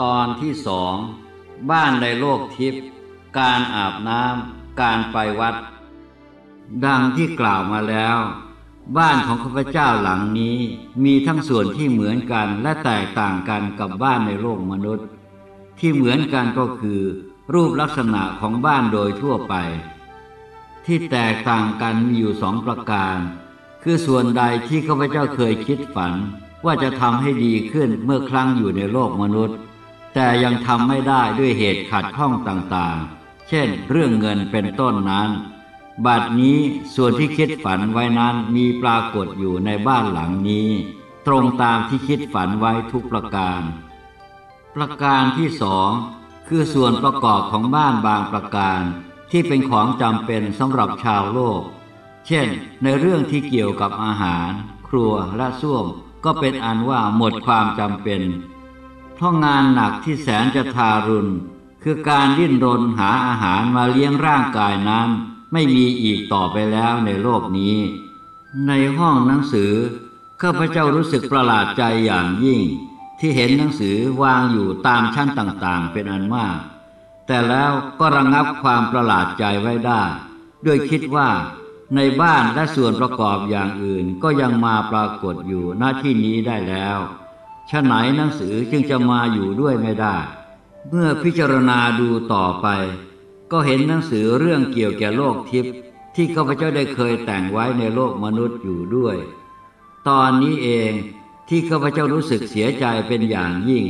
ตอนที่สองบ้านในโลกทิพย์การอาบน้ำการไปวัด ดังที่กล่าวมาแล้ว บ้านของข้าพเจ้าหลังนี้มีทั้งส่วนที่เหมือนกันและแตกต่างกันกับบ้านในโลกมนุษย์ ที่เหมือนกันก็คือ รูปลักษณะของบ้านโดยทั่วไป ที่แตกต่างกันมีอยู่สองประการ คือส่วนใดที่ข้าพเจ้าเคยคิดฝันว่าจะทำให้ดีขึ้นเมื่อครั้งอยู่ในโลกมนุษย์ แต่ยังทำไม่ได้ด้วยเหตุขัดข้องต่างๆ เช่น เรื่องเงินเป็นต้นนั้น บัดนี้ส่วนที่คิดฝันไว้นั้นมีปรากฏอยู่ในบ้านหลังนี้ ตรงตามที่คิดฝันไว้ทุกประการ ประการที่สองคือส่วนประกอบของบ้านบางประการที่เป็นของจำเป็นสำหรับชาวโลก เช่น ในเรื่องที่เกี่ยวกับอาหาร ครัวและส้วมก็เป็นอันว่าหมดความจำเป็น เพราะงานหนักที่แสนจะทารุณ คือการดิ้นรนหาอาหารมาเลี้ยงร่างกายนั้น ไม่มีอีกต่อไปแล้วในโลกนี้ ในห้องหนังสือข้าพเจ้ารู้สึกประหลาดใจอย่างยิ่ง ที่เห็นหนังสือวางอยู่ตามชั้นต่างๆ เป็นอันมาก แต่แล้วก็ระงงับความประหลาดใจไว้ได้ ด้วยคิดว่าในบ้านและส่วนประกอบอย่างอื่นก็ยังมาปรากฏอยู่หน้าที่นี้ได้แล้ว ฉะไหนหนังสือจึงจะมาอยู่ด้วยไม่ได้ เมื่อพิจารณาดูต่อไป ก็เห็นหนังสือเรื่องเกี่ยวแก่โลกทิพย์ที่ข้าพเจ้าได้เคยแต่งไว้ในโลกมนุษย์อยู่ด้วย ตอนนี้เองที่ข้าพเจ้ารู้สึกเสียใจเป็นอย่างยิ่ง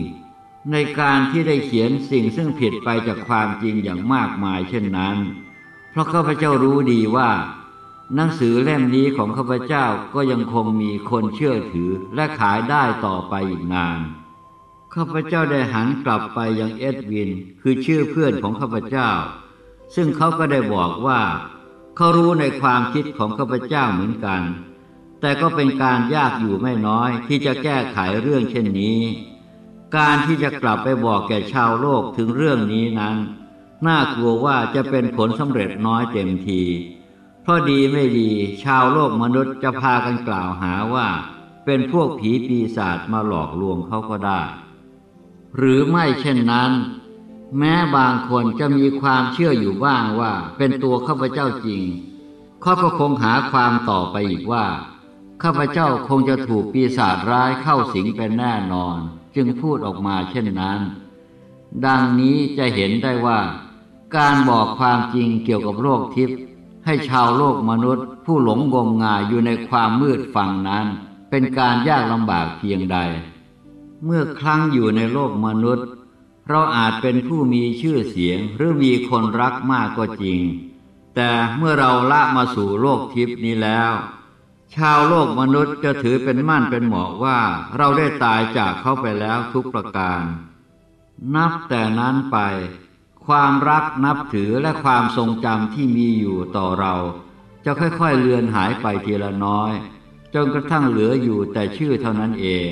ในการที่ได้เขียนสิ่งซึ่งผิดไปจากความจริงอย่างมากมายเช่นนั้น เพราะข้าพเจ้ารู้ดีว่า หนังสือเล่มนี้ของข้าพเจ้าก็ยังคงมีคนเชื่อถือและขายได้ต่อไปอีกนาน ข้าพเจ้าได้หันกลับไปยังเอ็ดวิน คือชื่อเพื่อนของข้าพเจ้า ซึ่งเขาก็ได้บอกว่า เขารู้ในความคิดของข้าพเจ้าเหมือนกัน แต่ก็เป็นการยากอยู่ไม่น้อยที่จะแก้ไขเรื่องเช่นนี้ การที่จะกลับไปบอกแก่ชาวโลกถึงเรื่องนี้นั้น น่ากลัวว่าจะเป็นผลสำเร็จน้อยเต็มที เพราะดีไม่ดี ชาวโลกมนุษย์จะพากันกล่าวหาว่า เป็นพวกผีปีศาจมาหลอกลวงเขาก็ได้ หรือไม่เช่นนั้น แม้บางคนจะมีความเชื่ออยู่บ้างว่า เป็นตัวข้าพเจ้าจริงเขาก็คงหาความต่อไปอีกว่าข้าพเจ้าคงจะถูกปีศาจร้ายเข้าสิงเป็นแน่นอน จึงพูดออกมาเช่นนั้น ดังนี้จะเห็นได้ว่า การบอกความจริงเกี่ยวกับโลกทิพย์ ให้ชาวโลกมนุษย์ ผู้หลงงมงายอยู่ในความมืดฟังนั้น เป็นการยากลำบากเพียงใด เมื่อครั้งอยู่ในโลกมนุษย์ เราอาจเป็นผู้มีชื่อเสียงหรือมีคนรักมากก็จริง แต่เมื่อเราละมาสู่โลกทิพย์นี้แล้ว ชาวโลกมนุษย์จะถือเป็นมั่นเป็นเหมาะว่าเราได้ตายจากเขาไปแล้วทุกประการ นับแต่นั้นไป ความรักนับถือและความทรงจำที่มีอยู่ต่อเรา จะค่อยๆเลือนหายไปทีละน้อย จนกระทั่งเหลืออยู่แต่ชื่อเท่านั้นเอง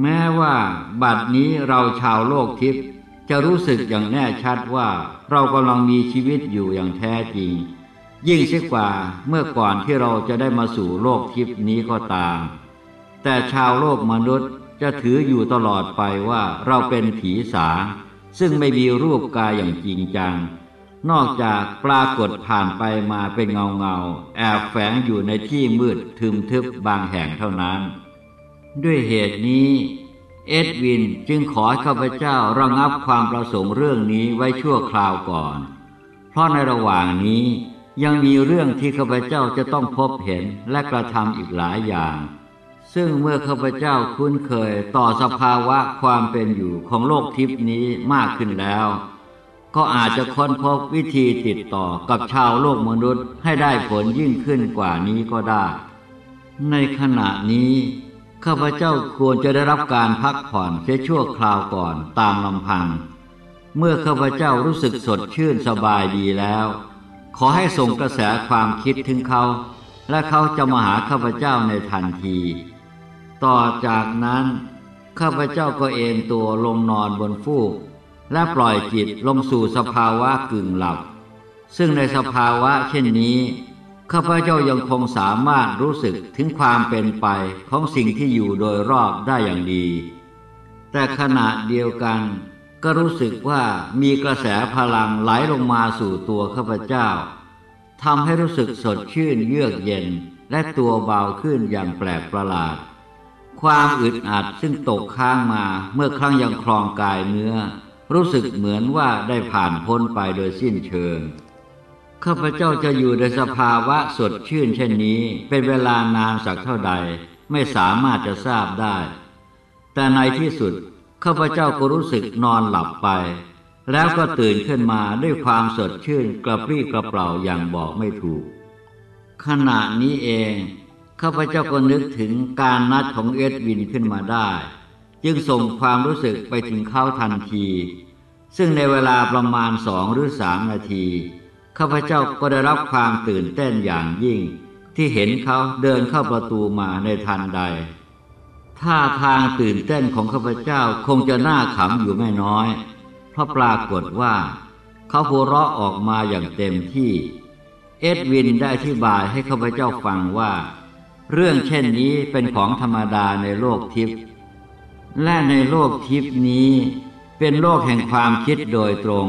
แม้ว่าบัดนี้เราชาวโลกทิพย์จะรู้สึกอย่างแน่ชัดว่าเรากำลังมีชีวิตอยู่อย่างแท้จริง ยิ่งเสียกว่าเมื่อก่อนที่เราจะได้มาสู่โลกทิพย์นี้ก็ตาม แต่ชาวโลกมนุษย์จะถืออยู่ตลอดไปว่าเราเป็นผีสาง ซึ่งไม่มีรูปกายอย่างจริงจัง นอกจากปรากฏผ่านไปมาเป็นเงาเงาแอบแฝงอยู่ในที่มืดทึมทึบบางแห่งเท่านั้น ด้วยเหตุนี้ เอ็ดวินจึงขอให้ข้าพเจ้าระงับความประสงค์เรื่องนี้ไว้ชั่วคราวก่อน เพราะในระหว่างนี้ยังมีเรื่องที่ข้าพเจ้าจะต้องพบเห็นและกระทำอีกหลายอย่าง ซึ่งเมื่อข้าพเจ้าคุ้นเคยต่อสภาวะความเป็นอยู่ของโลกทิพนี้มากขึ้นแล้ว ก็อาจจะค้นพบวิธีติดต่อกับชาวโลกมนุษย์ให้ได้ผลยิ่งขึ้นกว่านี้ก็ได้ ในขณะนี้ข้าพเจ้าควรจะได้รับการพักผ่อนเสียชั่วคราวก่อนตามลำพัง เมื่อข้าพเจ้ารู้สึกสดชื่นสบายดีแล้ว ขอให้ส่งกระแสความคิดถึงเขา และเขาจะมาหาข้าพเจ้าในทันที ต่อจากนั้นข้าพเจ้าก็เอนตัวลงนอนบนฟูก และปล่อยจิตลงสู่สภาวะกึ่งหลับ ซึ่งในสภาวะเช่นนี้ข้าพเจ้ายังคงสามารถรู้สึกถึงความเป็นไปของสิ่งที่อยู่โดยรอบได้อย่างดี แต่ขณะเดียวกันก็รู้สึกว่ามีกระแสพลังไหลลงมาสู่ตัวข้าพเจ้าทำให้รู้สึกสดชื่นเยือกเย็นและตัวเบาขึ้นอย่างแปลกประหลาด ความอึดอัดซึ่งตกค้างมาเมื่อครั้งยังคลองกายเนื้อ รู้สึกเหมือนว่าได้ผ่านพ้นไปโดยสิ้นเชิง ข้าพเจ้าจะอยู่ในสภาวะสดชื่นเช่นนี้ เป็นเวลานานสักเท่าใดไม่สามารถจะทราบได้ แต่ในที่สุดข้าพเจ้าก็รู้สึกนอนหลับไป แล้วก็ตื่นขึ้นมาด้วยความสดชื่นกระปรี้กระเปร่าอย่างบอกไม่ถูก ขณะนี้เอง ข้าพเจ้าก็นึกถึงการนัดของเอ็ดวินขึ้นมาได้ จึงส่งความรู้สึกไปถึงเขาทันที ซึ่งในเวลาประมาณสองหรือสามนาที ข้าพเจ้าก็ได้รับความตื่นเต้นอย่างยิ่ง ที่เห็นเขาเดินเข้าประตูมาในทันใด ท่าทางตื่นเต้นของข้าพเจ้าคงจะน่าขำอยู่ไม่น้อย เพราะปรากฏว่าเขาหัวเราะออกมาอย่างเต็มที่ เอ็ดวินได้อธิบายให้ข้าพเจ้าฟังว่า เรื่องเช่นนี้เป็นของธรรมดาในโลกทิพย์และในโลกทิพย์นี้ เป็นโลกแห่งความคิดโดยตรง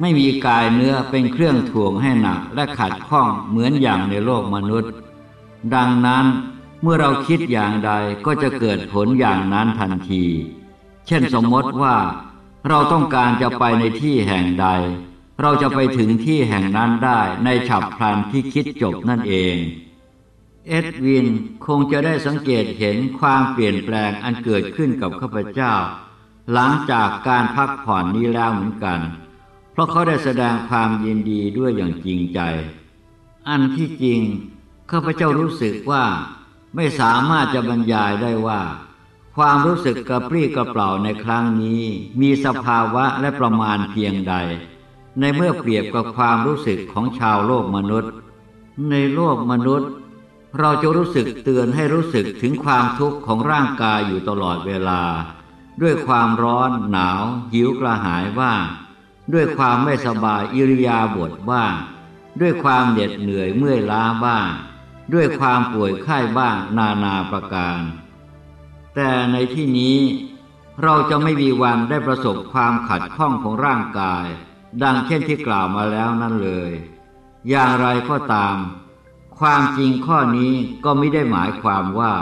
ไม่มีกายเนื้อเป็นเครื่องถ่วงให้หนักและขัดข้องเหมือนอย่างในโลกมนุษย์ ดังนั้นเมื่อเราคิดอย่างใดก็จะเกิดผลอย่างนั้นทันที เช่นสมมติว่า เราต้องการจะไปในที่แห่งใด เราจะไปถึงที่แห่งนั้นได้ในฉับพลันที่คิดจบนั่นเอง เอ็ดวินคงจะได้สังเกตเห็นความเปลี่ยนแปลงอันเกิดขึ้นกับข้าพเจ้า หลังจากการพักผ่อนนี้แล้วเหมือนกัน เพราะเขาได้แสดงความยินดีด้วยอย่างจริงใจ อันที่จริงข้าพเจ้ารู้สึกว่าไม่สามารถจะบรรยายได้ว่า ความรู้สึกกระปรี้กระเปร่าในครั้งนี้ มีสภาวะและประมาณเพียงใด ในเมื่อเปรียบกับความรู้สึกของชาวโลกมนุษย์ ในโลกมนุษย์ เราจะรู้สึกเตือนให้รู้สึกถึงความทุกข์ของร่างกายอยู่ตลอดเวลา ด้วยความร้อนหนาว หิวกระหายว่า ด้วยความไม่สบายอิริยาบถบ้างด้วยความเหน็ดเหนื่อยเมื่อยล้าบ้าง ด้วยความป่วยไข้บ้างนานาประการ แต่ในที่นี้เราจะไม่มีวันได้ประสบความขัดข้องของร่างกาย ดังเช่นที่กล่าวมาแล้วนั่นเลย อย่างไรก็ตาม ความจริงข้อนี้ก็ไม่ได้หมายความว่า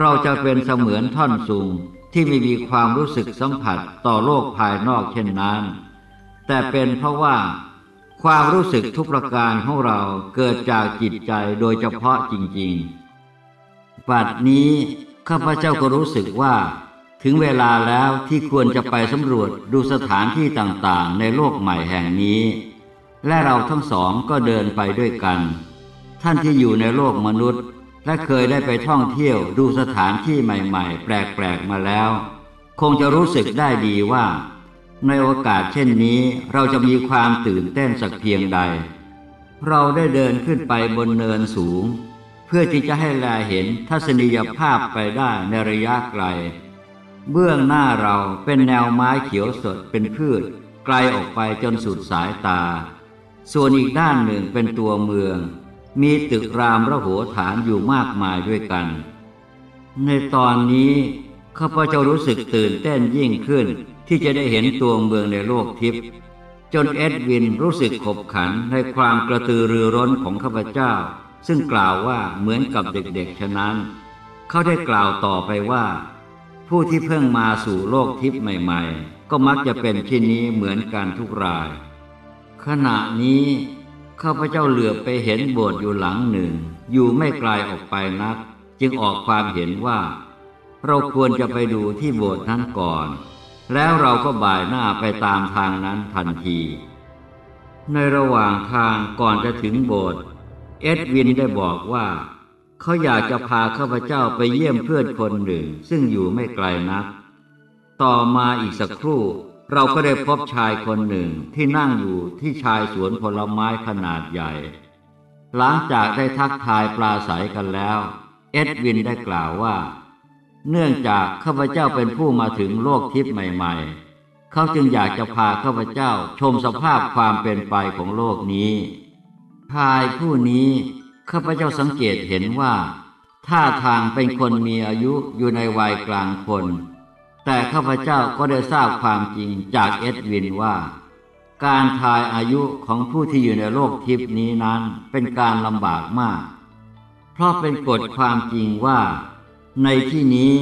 เราจะเป็นเสมือนท่อนสูงที่ไม่มีความรู้สึกสัมผัสต่อโลกภายนอกเช่นนั้น แต่เป็นเพราะว่า ความรู้สึกทุกประการของเราเกิดจากจิตใจโดยเฉพาะจริงๆ ปัดนี้ข้าพเจ้าก็รู้สึกว่า ถึงเวลาแล้วที่ควรจะไปสำรวจดูสถานที่ต่างๆ ในโลกใหม่แห่งนี้ และเราทั้งสองก็เดินไปด้วยกัน ท่านที่อยู่ในโลกมนุษย์ และเคยได้ไปท่องเที่ยวดูสถานที่ใหม่ๆ แปลกๆมาแล้ว คงจะรู้สึกได้ดีว่า ในโอกาสเช่นนี้เราจะมีความตื่นเต้นสักเพียงใด เราได้เดินขึ้นไปบนเนินสูง เพื่อที่จะให้แลเห็นทัศนียภาพไปได้ในระยะไกล เบื้องหน้าเราเป็นแนวไม้เขียวสดเป็นพืช ไกลออกไปจนสุดสายตา ส่วนอีกด้านหนึ่งเป็นตัวเมือง มีตึกรามระโหฐานอยู่มากมายด้วยกัน ในตอนนี้ข้าพเจ้ารู้สึกตื่นเต้นยิ่งขึ้นที่จะได้เห็นตัวเมืองในโลกทิพย์จนเอ็ดวินรู้สึกขบขันในความกระตือรือร้นของข้าพเจ้า ซึ่งกล่าวว่าเหมือนกับเด็กๆ ฉะนั้น เขาได้กล่าวต่อไปว่า ผู้ที่เพิ่งมาสู่โลกทิพย์ใหม่ ๆ ก็มักจะเป็นที่นี้เหมือนกันทุกราย ขณะนี้ ข้าพเจ้าเหลือไปเห็นโบสถ์อยู่หลังหนึ่ง อยู่ไม่ไกลออกไปนัก จึงออกความเห็นว่า เราควรจะไปดูที่โบสถ์นั้นก่อน แล้วเราก็บ่ายหน้าไปตามทางนั้นทันที ในระหว่างทางก่อนจะถึงโบสถ์เอ็ดวินได้บอกว่าเขาอยากจะพาข้าพเจ้าไปเยี่ยมเพื่อนคนหนึ่ง ซึ่งอยู่ไม่ไกลนัก ต่อมาอีกสักครู่ เราก็ได้พบชายคนหนึ่งที่นั่งอยู่ที่ชายสวนผลไม้ขนาดใหญ่ หลังจากได้ทักทายปลาใสกันแล้ว เอ็ดวินได้กล่าวว่า เนื่องจากข้าพเจ้าเป็นผู้มาถึงโลกทิพย์ใหม่ ๆ เขาจึงอยากจะพาข้าพเจ้าชมสภาพความเป็นไปของโลกนี้ ชายผู้นี้ข้าพเจ้าสังเกตเห็นว่าท่าทางเป็นคนมีอายุอยู่ในวัยกลางคน แต่ข้าพเจ้าก็ได้ทราบความจริงจากเอ็ดวินว่า การทายอายุของผู้ที่อยู่ในโลกทิพนี้นั้นเป็นการลำบากมาก เพราะเป็นกฎความจริงว่า ในที่นี้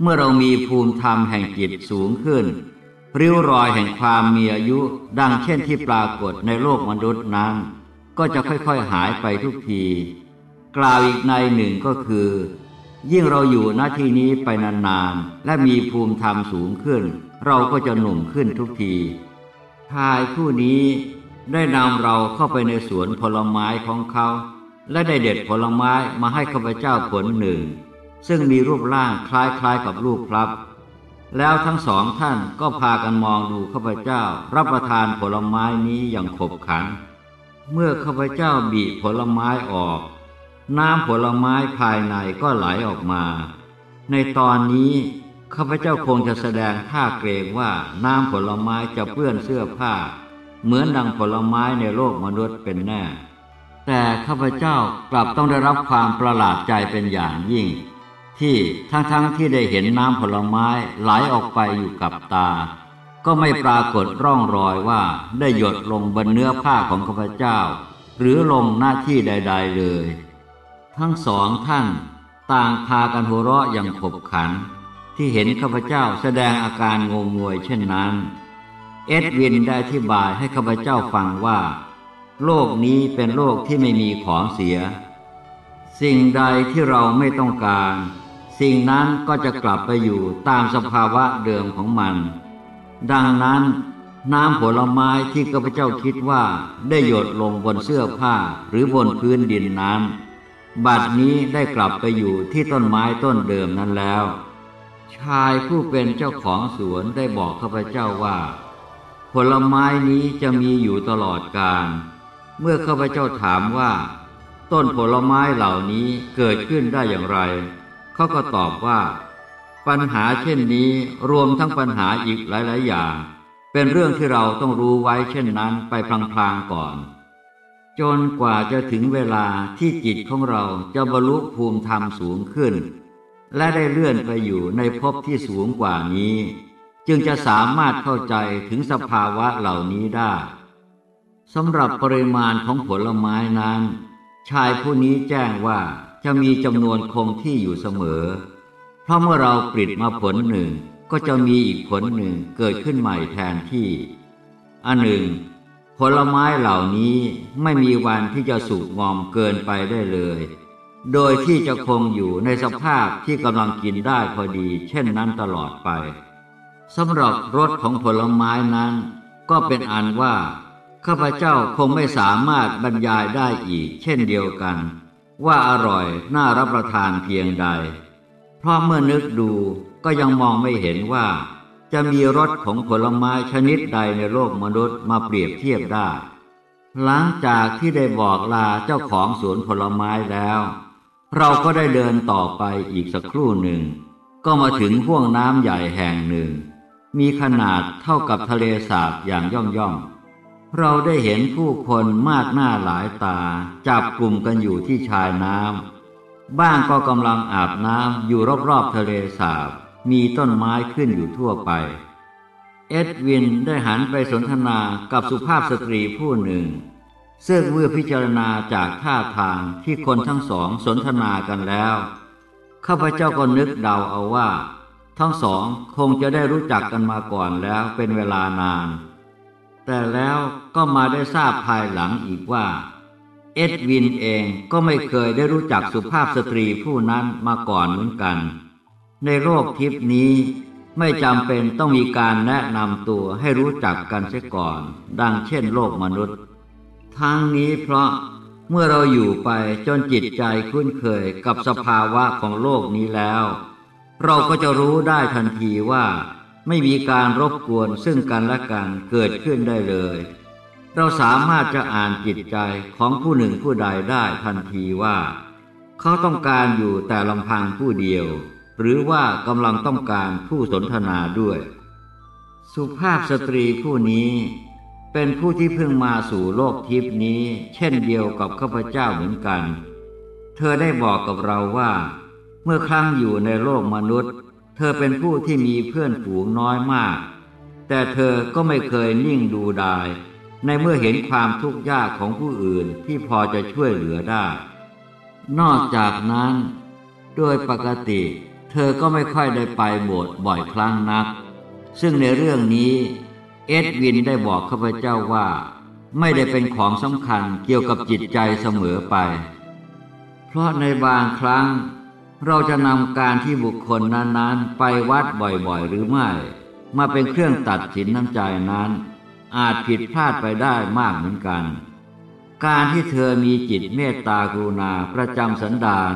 เมื่อเรามีภูมิธรรมแห่งจิตสูงขึ้น ริ้วรอยแห่งความมีอายุดังเช่นที่ปรากฏในโลกมนุษย์นั้น ก็จะค่อยๆหายไปทุกที กล่าวอีกในหนึ่งก็คือ ยิ่งเราอยู่หน้าที่นี้ไปนานๆ และมีภูมิธรรมสูงขึ้น เราก็จะหนุ่มขึ้นทุกที ชายผู้นี้ได้นำเราเข้าไปในสวนผลไม้ของเขา และได้เด็ดผลไม้มาให้ข้าพเจ้าผลหนึ่ง ซึ่งมีรูปร่างคล้ายๆกับลูกพลับ แล้วทั้งสองท่านก็พากันมองดูข้าพเจ้ารับประทานผลไม้นี้อย่างขบขัน เมื่อข้าพเจ้าบีผลไม้ออก น้ำผลไม้ภายในก็ไหลออกมา ในตอนนี้ข้าพเจ้าคงจะแสดงท่าเกรงว่าน้ำผลไม้จะเปื้อนเสื้อผ้า เหมือนดังผลไม้ในโลกมนุษย์เป็นแน่ แต่ข้าพเจ้ากลับต้องได้รับความประหลาดใจเป็นอย่างยิ่ง ที่ทั้งๆทที่ได้เห็นน้ำผลไม้ไหลออกไปอยู่กับตา ก็ไม่ปรากฏร่องรอยว่าได้หยดลงบนเนื้อผ้าของข้าพเจ้า หรือลงหน้าที่ใด ๆ เลย ทั้งสองท่าน ต่างพากันหัวเราะอย่างขบขัน ที่เห็นข้าพเจ้าแสดงอาการงงงวยเช่นนั้น เอ็ดวินได้อธิบายให้ข้าพเจ้าฟังว่า โลกนี้เป็นโลกที่ไม่มีของเสีย สิ่งใดที่เราไม่ต้องการ สิ่งนั้นก็จะกลับไปอยู่ตามสภาวะเดิมของมัน ดังนั้นน้ำผลไม้ที่ข้าพเจ้าคิดว่าได้หยดลงบนเสื้อผ้าหรือบนพื้นดินนั้น บัดนี้ได้กลับไปอยู่ที่ต้นไม้ต้นเดิมนั้นแล้ว ชายผู้เป็นเจ้าของสวนได้บอกข้าพเจ้าว่า ผลไม้นี้จะมีอยู่ตลอดกาลเมื่อข้าพเจ้าถามว่า ต้นผลไม้เหล่านี้เกิดขึ้นได้อย่างไร เขาก็ตอบว่า ปัญหาเช่นนี้รวมทั้งปัญหาอีกหลายๆอย่าง เป็นเรื่องที่เราต้องรู้ไว้เช่นนั้นไปพลางๆก่อน จนกว่าจะถึงเวลาที่จิตของเราจะบรรลุภูมิธรรมสูงขึ้น และได้เลื่อนไปอยู่ในภพที่สูงกว่านี้ จึงจะสามารถเข้าใจถึงสภาวะเหล่านี้ได้สำหรับปริมาณของผลไม้นั้น ชายผู้นี้แจ้งว่าจะมีจำนวนคงที่อยู่เสมอ เพราะเมื่อเราปลิดมาผลหนึ่งก็จะมีอีกผลหนึ่งเกิดขึ้นใหม่แทนที่ อันหนึ่ง ผลไม้เหล่านี้ไม่มีวันที่จะสุกงอมเกินไปได้เลย โดยที่จะคงอยู่ในสภาพที่กำลังกินได้พอดี เช่นนั้นตลอดไปสำหรับรสของผลไม้นั้น ก็เป็นอันว่า ข้าพเจ้าคงไม่สามารถบรรยายได้อีก เช่นเดียวกัน ว่าอร่อยน่ารับประทานเพียงใด เพราะเมื่อนึกดูก็ยังมองไม่เห็นว่า จะมีรสของผลไม้ชนิดใดในโลกมนุษย์มาเปรียบเทียบได้ หลังจากที่ได้บอกลาเจ้าของสวนผลไม้แล้ว เราก็ได้เดินต่อไปอีกสักครู่หนึ่ง ก็มาถึงห่วงน้ำใหญ่แห่งหนึ่ง มีขนาดเท่ากับทะเลสาบอย่างย่อมย่อมเราได้เห็นผู้คนมากหน้าหลายตา จับกลุ่มกันอยู่ที่ชายน้ำบ้างก็กำลังอาบน้ำอยู่รอบๆทะเลสาบ มีต้นไม้ขึ้นอยู่ทั่วไป เอ็ดวินได้หันไปสนทนากับสุภาพสตรีผู้หนึ่ง ซึ่งเมื่อพิจารณาจากท่าทางที่คนทั้งสองสนทนากันแล้ว ข้าพเจ้าก็นึกเดาเอาว่า ทั้งสองคงจะได้รู้จักกันมาก่อนแล้วเป็นเวลานาน แต่แล้วก็มาได้ทราบภายหลังอีกว่าเอ็ดวินเองก็ไม่เคยได้รู้จักสุภาพสตรีผู้นั้นมาก่อนเหมือนกัน ในโลกทิพนี้ไม่จำเป็นต้องมีการแนะนำตัวให้รู้จักกันเสียก่อน ดังเช่นโลกมนุษย์ ทั้งนี้เพราะเมื่อเราอยู่ไปจนจิตใจคุ้นเคยกับสภาวะของโลกนี้แล้ว เราก็จะรู้ได้ทันทีว่า ไม่มีการรบกวนซึ่งกันและกันเกิดขึ้นได้เลย เราสามารถจะอ่านจิตใจของผู้หนึ่งผู้ใดได้ทันทีว่า เขาต้องการอยู่แต่ลำพังผู้เดียว หรือว่ากำลังต้องการผู้สนทนาด้วย สุภาพสตรีผู้นี้เป็นผู้ที่เพิ่งมาสู่โลกทิพนี้ เช่นเดียวกับข้าพเจ้าเหมือนกัน เธอได้บอกกับเราว่า เมื่อครั้งอยู่ในโลกมนุษย์ เธอเป็นผู้ที่มีเพื่อนฝูงน้อยมาก แต่เธอก็ไม่เคยนิ่งดูดาย ในเมื่อเห็นความทุกข์ยากของผู้อื่นที่พอจะช่วยเหลือได้ นอกจากนั้น โดยปกติ เธอก็ไม่ค่อยได้ไปโบสถ์บ่อยครั้งนัก ซึ่งในเรื่องนี้ เอ็ดวินได้บอกข้าพเจ้าว่า ไม่ได้เป็นของสำคัญเกี่ยวกับจิตใจเสมอไป เพราะในบางครั้ง เราจะนำการที่บุคคลนั้นๆ ไปวัดบ่อยๆ หรือไม่ มาเป็นเครื่องตัดสินน้ำใจนั้น อาจผิดพลาดไปได้มากเหมือนกัน การที่เธอมีจิตเมตตากรุณาประจำสันดาน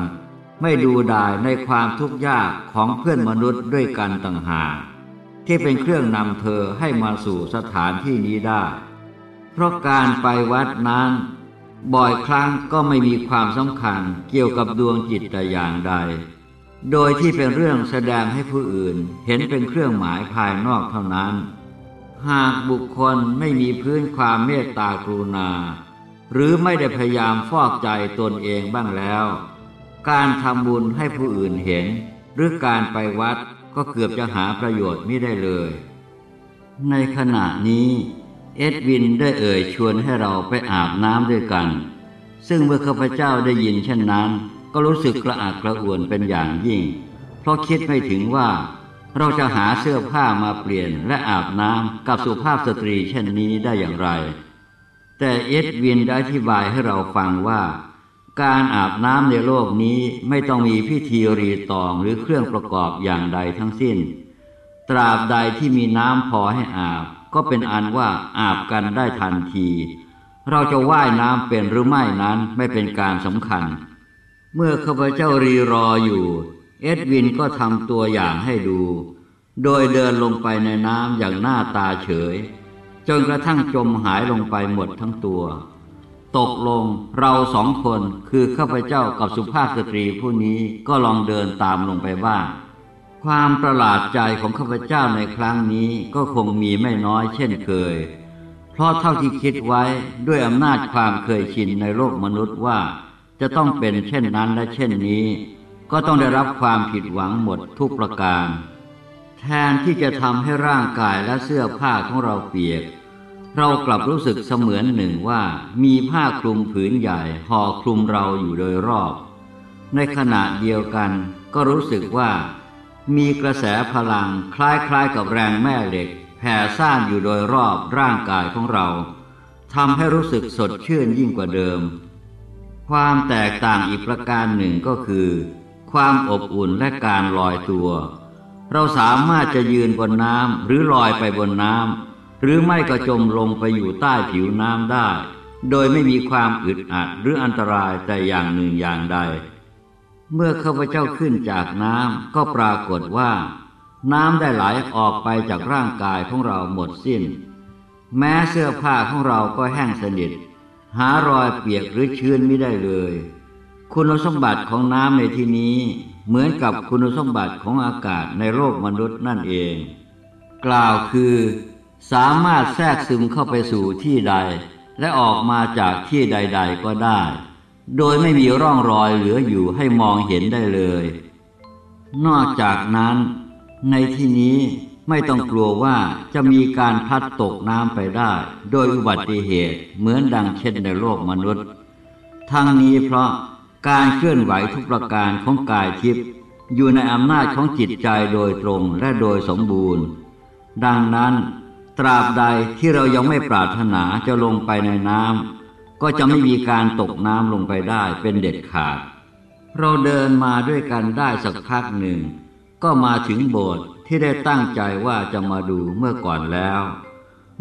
ไม่ดูดายในความทุกข์ยากของเพื่อนมนุษย์ด้วยกันต่างหากที่เป็นเครื่องนำเธอให้มาสู่สถานที่นี้ได้ เพราะการไปวัดนั้น บ่อยครั้งก็ไม่มีความสำคัญเกี่ยวกับดวงจิตแต่อย่างใด โดยที่เป็นเรื่องแสดงให้ผู้อื่นเห็นเป็นเครื่องหมายภายนอกเท่านั้น หากบุคคลไม่มีพื้นความเมตตากรุณา หรือไม่ได้พยายามฟอกใจตนเองบ้างแล้ว การทำบุญให้ผู้อื่นเห็น หรือการไปวัดก็เกือบจะหาประโยชน์ไม่ได้เลย ในขณะนี้ เอ็ดวินได้เอ่ยชวนให้เราไปอาบน้ำด้วยกัน ซึ่งเมื่อข้าพเจ้าได้ยินเช่นนั้น ก็รู้สึกกระอักกระอ่วนเป็นอย่างยิ่ง เพราะคิดไม่ถึงว่า เราจะหาเสื้อผ้ามาเปลี่ยนและอาบน้ำกับสุภาพสตรีเช่นนี้ได้อย่างไร แต่เอ็ดวินได้อธิบายให้เราฟังว่า การอาบน้ำในโลกนี้ไม่ต้องมีพิธีรีตองหรือเครื่องประกอบอย่างใดทั้งสิ้น ตราบใดที่มีน้ำพอให้อาบ ก็เป็นอันว่าอาบกันได้ทันที เราจะว่ายน้ำเป็นหรือไม่นั้นไม่เป็นการสำคัญ เมื่อข้าพเจ้ารีรออยู่ เอ็ดวินก็ทำตัวอย่างให้ดู โดยเดินลงไปในน้ำอย่างหน้าตาเฉย จนกระทั่งจมหายลงไปหมดทั้งตัว ตกลงเราสองคนคือข้าพเจ้ากับสุภาพสตรีผู้นี้ก็ลองเดินตามลงไปบ้างความประหลาดใจของข้าพเจ้าในครั้งนี้ก็คงมีไม่น้อยเช่นเคย เพราะเท่าที่คิดไว้ด้วยอำนาจความเคยชินในโลกมนุษย์ว่า จะต้องเป็นเช่นนั้นและเช่นนี้ ก็ต้องได้รับความผิดหวังหมดทุกประการ แทนที่จะทำให้ร่างกายและเสื้อผ้าของเราเปียก เรากลับรู้สึกเสมือนหนึ่งว่ามีผ้าคลุมผืนใหญ่ห่อคลุมเราอยู่โดยรอบ ในขณะเดียวกันก็รู้สึกว่า มีกระแสพลังคล้ายๆกับแรงแม่เหล็กแผ่ซ่านอยู่โดยรอบร่างกายของเราทำให้รู้สึกสดชื่นยิ่งกว่าเดิม ความแตกต่างอีกประการหนึ่งก็คือ ความอบอุ่นและการลอยตัว เราสามารถจะยืนบนน้ำหรือลอยไปบนน้ำ หรือไม่ก็จมลงไปอยู่ใต้ผิวน้ำได้ โดยไม่มีความอึดอัดหรืออันตรายแต่อย่างหนึ่งอย่างใด เมื่อข้าพเจ้าขึ้นจากน้ำก็ปรากฏว่า น้ำได้ไหลออกไปจากร่างกายของเราหมดสิ้น แม้เสื้อผ้าของเราก็แห้งสนิท หารอยเปียกหรือชื้นไม่ได้เลย คุณสมบัติของน้ำในที่นี้เหมือนกับคุณสมบัติของอากาศในโลกมนุษย์นั่นเอง กล่าวคือ สามารถแทรกซึมเข้าไปสู่ที่ใด และออกมาจากที่ใด ๆ ก็ได้ โดยไม่มีร่องรอยเหลืออยู่ให้มองเห็นได้เลย นอกจากนั้น ในที่นี้ไม่ต้องกลัวว่าจะมีการพัดตกน้ำไปได้ โดยอุบัติเหตุเหมือนดังเช่นในโลกมนุษย์ ทั้งนี้เพราะการเคลื่อนไหวทุกประการของกายทิพย์อยู่ในอำนาจของจิตใจโดยตรงและโดยสมบูรณ์ ดังนั้น ตราบใดที่เรายังไม่ปรารถนาจะลงไปในน้ำก็จะไม่มีการตกน้ำลงไปได้เป็นเด็ดขาด เราเดินมาด้วยกันได้สักพักหนึ่ง ก็มาถึงโบสถ์ที่ได้ตั้งใจว่าจะมาดูเมื่อก่อนแล้ว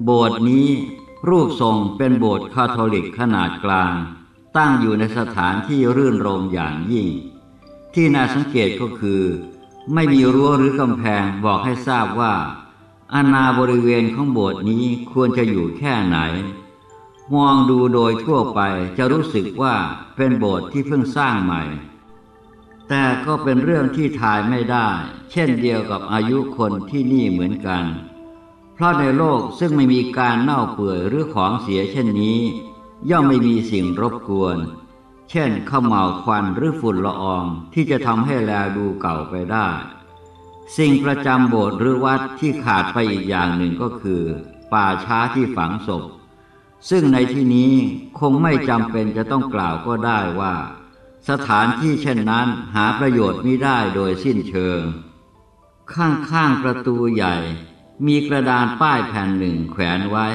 โบสถ์นี้รูปทรงเป็นโบสถ์คาทอลิกขนาดกลาง ตั้งอยู่ในสถานที่รื่นรมอย่างยิ่ง ที่น่าสังเกตก็คือ ไม่มีรั้วหรือกำแพงบอกให้ทราบว่า อาณาบริเวณของโบสถ์นี้ควรจะอยู่แค่ไหน มองดูโดยทั่วไปจะรู้สึกว่าเป็นโบสถ์ที่เพิ่งสร้างใหม่ แต่ก็เป็นเรื่องที่ทายไม่ได้ เช่นเดียวกับอายุคนที่นี่เหมือนกัน เพราะในโลกซึ่งไม่มีการเน่าเปื่อยหรือของเสียเช่นนี้ ย่อมไม่มีสิ่งรบกวน เช่นข้าวเหมาควันหรือฝุ่นละอองที่จะทำให้แลดูเก่าไปได้ สิ่งประจำโบสถ์หรือวัดที่ขาดไปอีกอย่างหนึ่งก็คือ ป่าช้าที่ฝังศพ ซึ่งในที่นี้คงไม่จำเป็นจะต้องกล่าวก็ได้ว่า สถานที่เช่นนั้นหาประโยชน์ไม่ได้โดยสิ้นเชิง ข้างๆประตูใหญ่ มีกระดานป้ายแผ่นหนึ่งแขวนไว้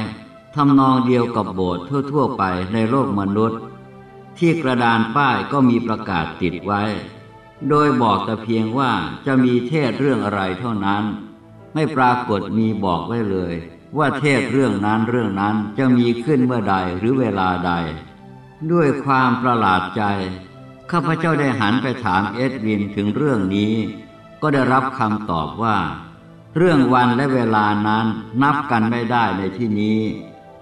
ทำนองเดียวกับโบสถ์ทั่ว ๆ ไปในโลกมนุษย์ ที่กระดานป้ายก็มีประกาศติดไว้ โดยบอกแต่เพียงว่าจะมีเทศเรื่องอะไรเท่านั้น ไม่ปรากฏมีบอกไว้เลย ว่าเทศเรื่องนั้นเรื่องนั้นจะมีขึ้นเมื่อใดหรือเวลาใด ด้วยความประหลาดใจ ข้าพเจ้าได้หันไปถามเอ็ดวินถึงเรื่องนี้ ก็ได้รับคำตอบว่า เรื่องวันและเวลานั้นนับกันไม่ได้ในที่นี้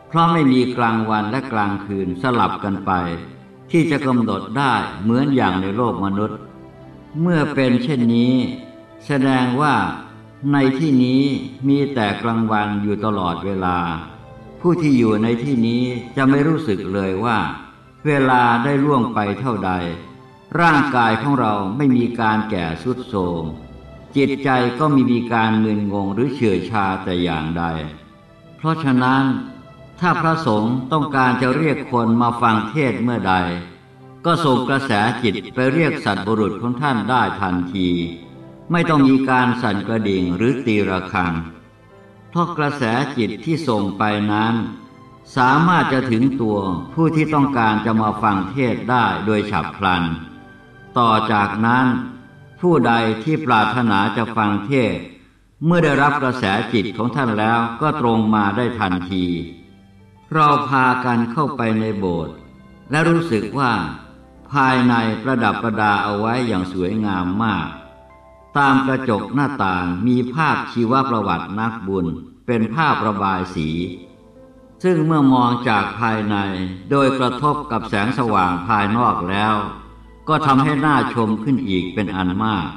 เพราะไม่มีกลางวันและกลางคืนสลับกันไป ที่จะกำหนดได้เหมือนอย่างในโลกมนุษย์ เมื่อเป็นเช่นนี้ แสดงว่าในที่นี้มีแต่กลางวันอยู่ตลอดเวลา ผู้ที่อยู่ในที่นี้จะไม่รู้สึกเลยว่า เวลาได้ล่วงไปเท่าใด ร่างกายของเราไม่มีการแก่สุดโทมจิตใจก็มีมีการมึนงงหรือเฉื่อยชาแต่อย่างใด เพราะฉะนั้นถ้าพระสงฆ์ต้องการจะเรียกคนมาฟังเทศเมื่อใด ก็ส่งกระแสจิตไปเรียกสัตว์บุรุษของท่านได้ทันที ไม่ต้องมีการสั่นกระดิ่งหรือตีระฆังเพราะกระแสจิตที่ส่งไปนั้น สามารถจะถึงตัวผู้ที่ต้องการจะมาฟังเทศได้โดยฉับพลัน ต่อจากนั้นผู้ใดที่ปรารถนาจะฟังเทศ เมื่อได้รับกระแสจิตของท่านแล้วก็ตรงมาได้ทันที เราพากันเข้าไปในโบสถ์และรู้สึกว่า ภายในประดับประดาเอาไว้อย่างสวยงามมาก ตามกระจกหน้าต่างมีภาพชีวประวัตินักบุญ เป็นภาพระบายสี ซึ่งเมื่อมองจากภายในโดยกระทบกับแสงสว่างภายนอกแล้ว ก็ทำให้น่าชมขึ้นอีกเป็นอันมาก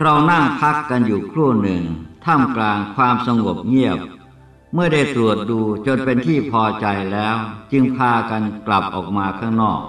เรานั่งพักกันอยู่ครู่หนึ่ง ท่ามกลางความสงบเงียบเมื่อได้ตรวจดูจนเป็นที่พอใจแล้ว จึงพากันกลับออกมาข้างนอก